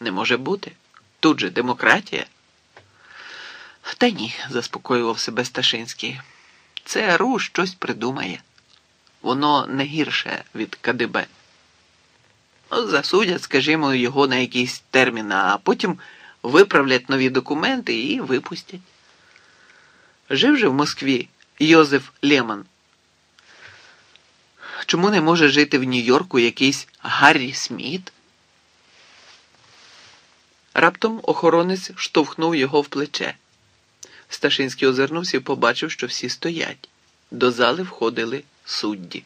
Не може бути. Тут же демократія. Та ні, заспокоював себе Сташинський. Це РУ щось придумає. Воно не гірше від КДБ. Ну, Засудять, скажімо, його на якийсь термін, а потім виправлять нові документи і випустять. Жив же в Москві Йозеф Лемон. Чому не може жити в Нью-Йорку якийсь Гаррі Сміт? Раптом охоронець штовхнув його в плече. Сташинський озирнувся і побачив, що всі стоять. До зали входили судді.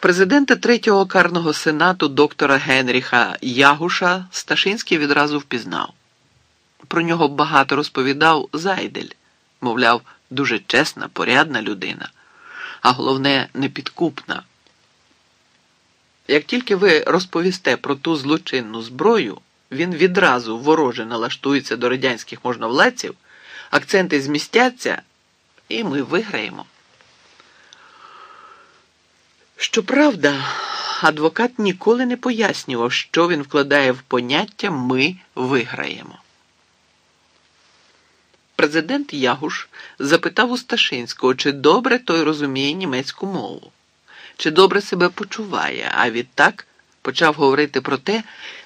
Президента третього карного сенату доктора Генріха Ягуша Сташинський відразу впізнав. Про нього багато розповідав Зайдель, мовляв, дуже чесна, порядна людина, а головне, непідкупна. Як тільки ви розповісте про ту злочинну зброю, він відразу вороже налаштується до радянських можновладців, акценти змістяться, і ми виграємо. Щоправда, адвокат ніколи не пояснював, що він вкладає в поняття ми виграємо. Президент Ягуш запитав у Сташинського, чи добре той розуміє німецьку мову, чи добре себе почуває, а відтак почав говорити про те,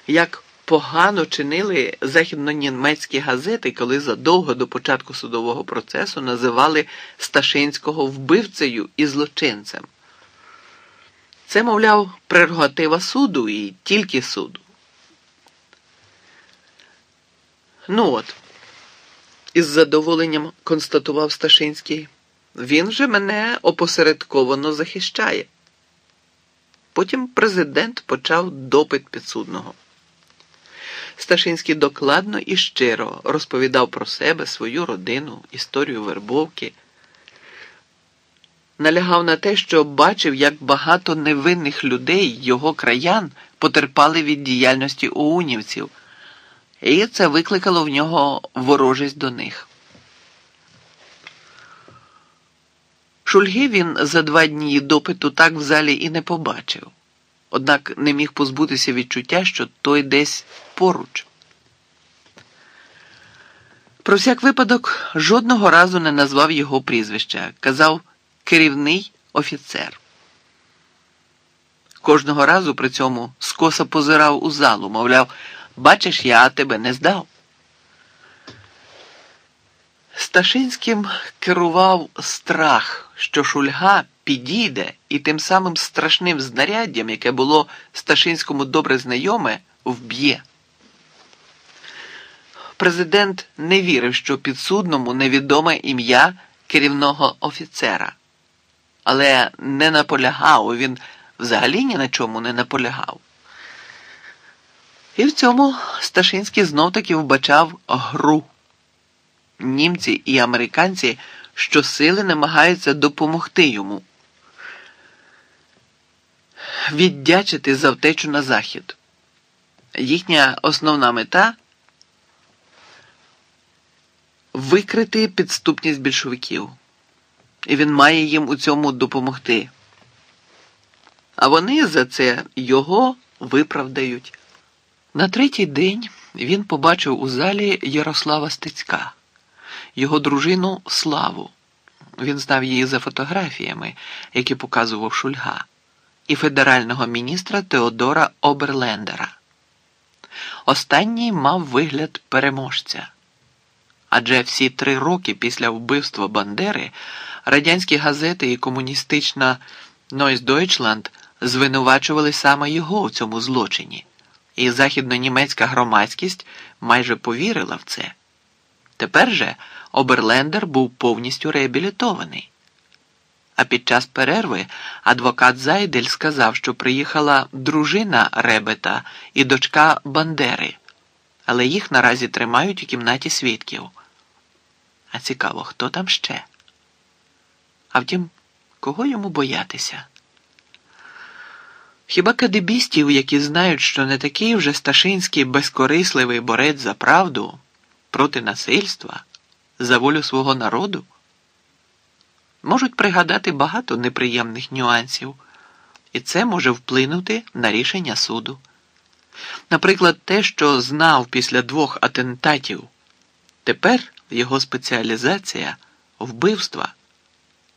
як погано чинили західнонімецькі газети, коли задовго до початку судового процесу називали Сташинського вбивцею і злочинцем. Це, мовляв, прерогатива суду і тільки суду. Ну от, із задоволенням констатував Сташинський, він же мене опосередковано захищає. Потім президент почав допит підсудного. Сташинський докладно і щиро розповідав про себе, свою родину, історію вербовки. Налягав на те, що бачив, як багато невинних людей, його краян, потерпали від діяльності оунівців, і це викликало в нього ворожість до них. Шульги він за два дні допиту так в залі і не побачив, однак не міг позбутися відчуття, що той десь поруч. Про всяк випадок жодного разу не назвав його прізвища, казав керівний офіцер. Кожного разу при цьому скоса позирав у залу, мовляв, бачиш, я тебе не здав. Сташинським керував страх, що Шульга підійде і тим самим страшним знаряддям, яке було Сташинському добре знайоме, вб'є. Президент не вірив, що підсудному невідоме ім'я керівного офіцера, але не наполягав, він взагалі ні на чому не наполягав. І в цьому Сташинський знов таки вбачав гру. Німці і американці щосили намагаються допомогти йому, віддячити за втечу на захід. Їхня основна мета викрити підступність більшовиків, і він має їм у цьому допомогти. А вони за це його виправдають. На третій день він побачив у залі Ярослава Стецька, його дружину Славу. Він знав її за фотографіями, які показував Шульга, і федерального міністра Теодора Оберлендера. Останній мав вигляд переможця. Адже всі три роки після вбивства Бандери радянські газети і комуністична Neues Deutschland звинувачували саме його у цьому злочині, і західнонімецька громадськість майже повірила в це. Тепер же Оберлендер був повністю реабілітований. А під час перерви адвокат Зайдель сказав, що приїхала дружина Ребета і дочка Бандери, але їх наразі тримають у кімнаті свідків. А цікаво, хто там ще? А втім, кого йому боятися? Хіба кадебістів, які знають, що не такий вже Сташинський безкорисливий борець за правду проти насильства, за волю свого народу? Можуть пригадати багато неприємних нюансів, і це може вплинути на рішення суду. Наприклад, те, що знав після двох атентатів. Тепер його спеціалізація вбивства.